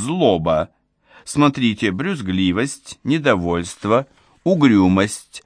злоба. Смотрите брюзгливость, недовольство, угрюмость,